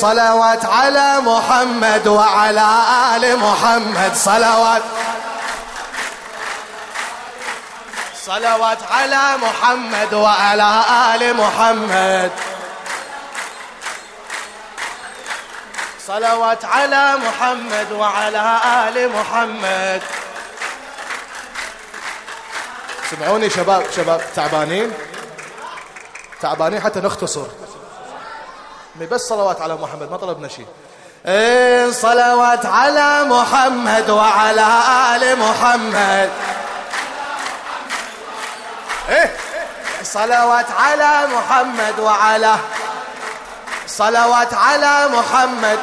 صلوات على محمد وعلى آل محمد. صلوات. صلوات على محمد وعلى آل محمد. صلوات على محمد وعلى آل محمد. سمعوني شباب شباب تعبانين؟ تعبانين حتى نختصر. بس صلوات على محمد ما طلبنا شيء. إيه صلوات على محمد وعلى آل محمد. إيه صلوات على محمد وعلى صلوات على محمد.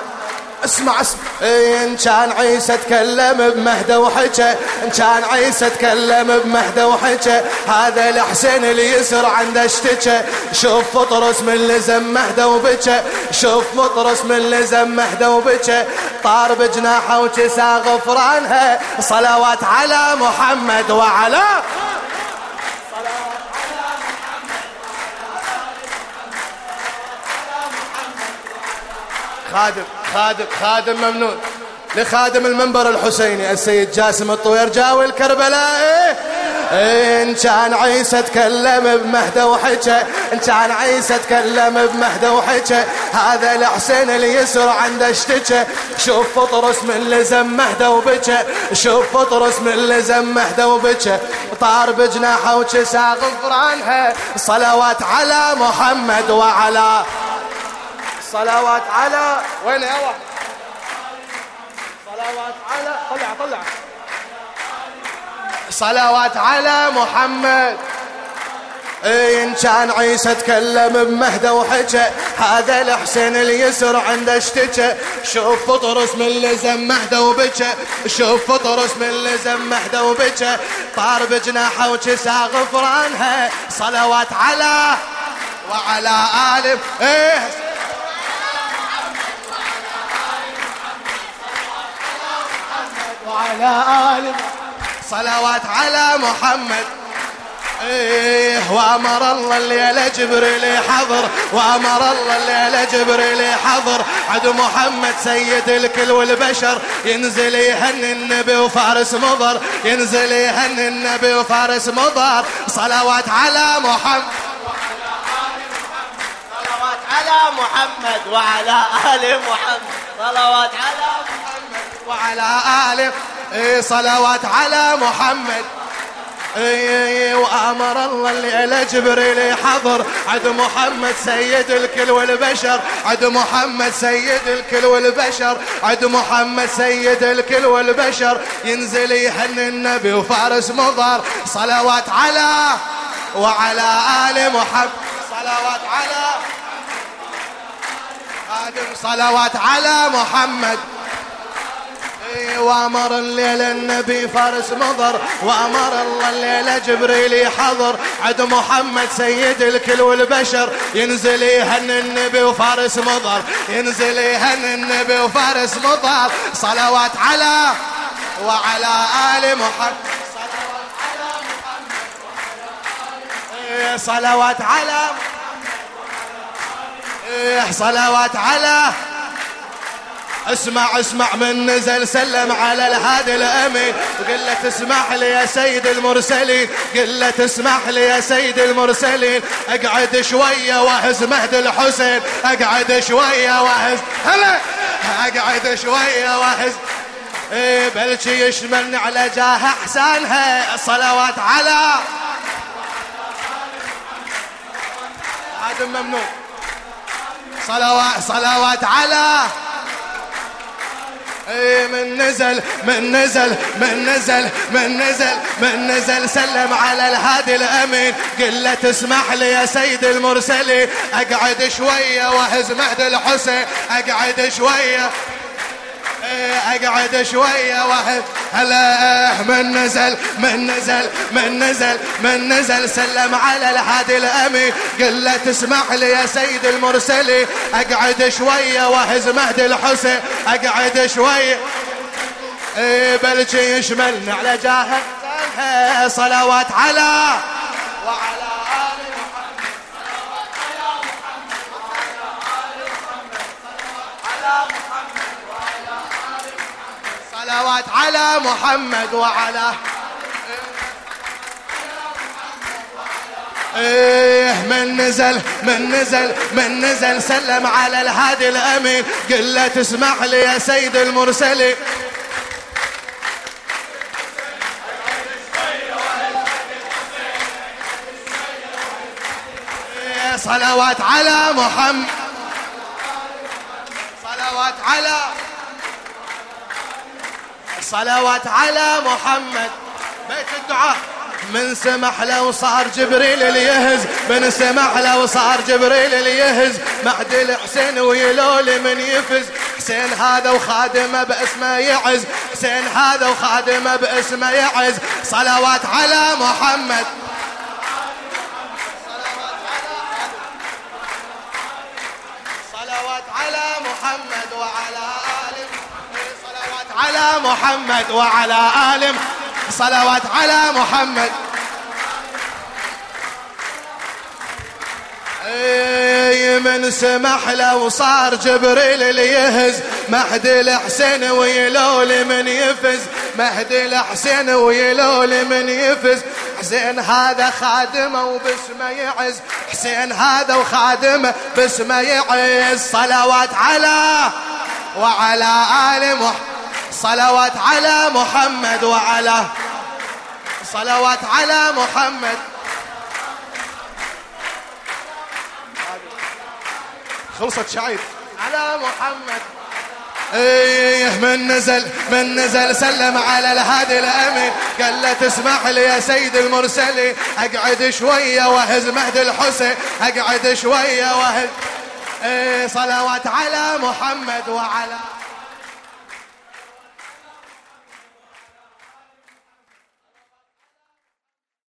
اسمع اسمع. إن كان عيسى تكلم بمهده وحكى إن كان عيسى تكلم بمهده وحكى هذا الحسين اللي يسر عنده اشتكى شوف فطرس من لزم مهده وبكى شوف فطرس من لزم مهده وبكى طار بجناحه وكسى غفرانها صلوات على محمد وعلى خادم. خادم خادم ممنون. لخادم المنبر الحسيني السيد جاسم الطوير جاوي الكربلاء إن كان عيسى تكلم بمهده وحكى إن كان عيسى تكلم بمهده وحكى هذا الحسين اللي يسر عنده اشتكى. شوف فطرس من لزم مهده وبكى. شوف فطرس من لزم مهده وبكى. طار بجناحه وكسى غفرانها. صلوات على محمد وعلى صلوات على وين يا واحد؟ صلوات على طلع طلع. صلوات على محمد. إن كان عيسى تكلم بمهده وحكى هذا الحسين اليسر عنده اشتكى. شوف فطرس من لزم مهده وبكى. شوف فطرس من لزم مهده وبكى. طار بجناحه وكسى غفرانها. صلوات على وعلى آل إيه. وعلى آل صلوات على محمد. إيه وأمر الله الليلة جبريل حضر. وأمر الله الليلة جبريل حضر. عد محمد سيد الكل والبشر. ينزل يهني النبي وفارس مضر. ينزل يهني النبي وفارس مضر. صلوات على محمد. صلوات على محمد وعلى آل محمد. صلوات على محمد وعلى آله إيه صلوات على محمد. إيه وأمر الله اللي جبريل حضر عد محمد سيد الكل والبشر. عد محمد سيد الكل والبشر. عد محمد سيد الكل والبشر. ينزل يهني النبي وفارس مضر صلوات على وعلى آل محمد. صلوات على خادم صلوات على محمد. وأمر الليل النبي فارس مضر وأمر الله الليلة جبريل حضر عد محمد سيد الكل والبشر ينزل يهن النبي وفارس مضر. ينزل يهن النبي وفارس مضر. صلوات على وعلى آل محمد. صلوات على محمد صلوات على صلوات على اسمع اسمع من نزل سلم على الهادي الأمين. وقل له تسمح لي يا سيد المرسلين. قل له تسمح لي يا سيد المرسلين. أقعد شوية وأهز مهد الحسين. أقعد شوية وأهز هلا. أقعد شوية وأهز. إيه بلشي يشملني على جاه احسانها صلوات على. هذا ممنوع. صلوات صلوات على. اي من نزل من نزل من نزل من نزل من نزل. سلم على الهادي الأمين. قل له تسمح لي يا سيد المرسلين. أقعد شوية وأهز مهد الحسين. أقعد شوية أقعد شوية واحد. هلا من نزل من نزل من نزل من نزل. سلم على الهادي الأمي. قل له تسمح لي يا سيد المرسلين أقعد شوية وأهز مهدي الحسين. أقعد شوية. إيه بلجي يشملني على جاهه صلوات على صلوات على محمد وعلى إيه من نزل من نزل من نزل سلم على الهادي الأمين. قل له تسمح لي يا سيد المرسلين. إيه، صلوات على محمد. صلوات على صلوات على محمد. بيت الدعاء. من سمح له صار جبريل اللي يهز من سمح له صار جبريل اللي يهز مهدي الحسين ويلول من يفز. حسين هذا وخادمه باسمه يعز. حسين هذا وخادمه باسمه يعز. صلوات على محمد صلوات على محمد وعلى آل صلوات على محمد وعلى آل صلوات على محمد. أي من سمح له وصار جبريل اللي يهز مهدي الحسين ويلول من يفز. مهدي الحسين ويلول من يفز. حسين هذا خادمه وباسمه يعز. حسين هذا وخادمه باسمه يعز. صلوات على وعلى آل محمد صلوات على محمد وعلى صلوات على محمد. خلصت شعيب على محمد. إيه من نزل من نزل سلم على الهادي الأمين. قال له تسمح لي يا سيد المرسلين أقعد شوية وهز مهد الحسين أقعد شوية وهز. إيه صلوات على محمد وعلى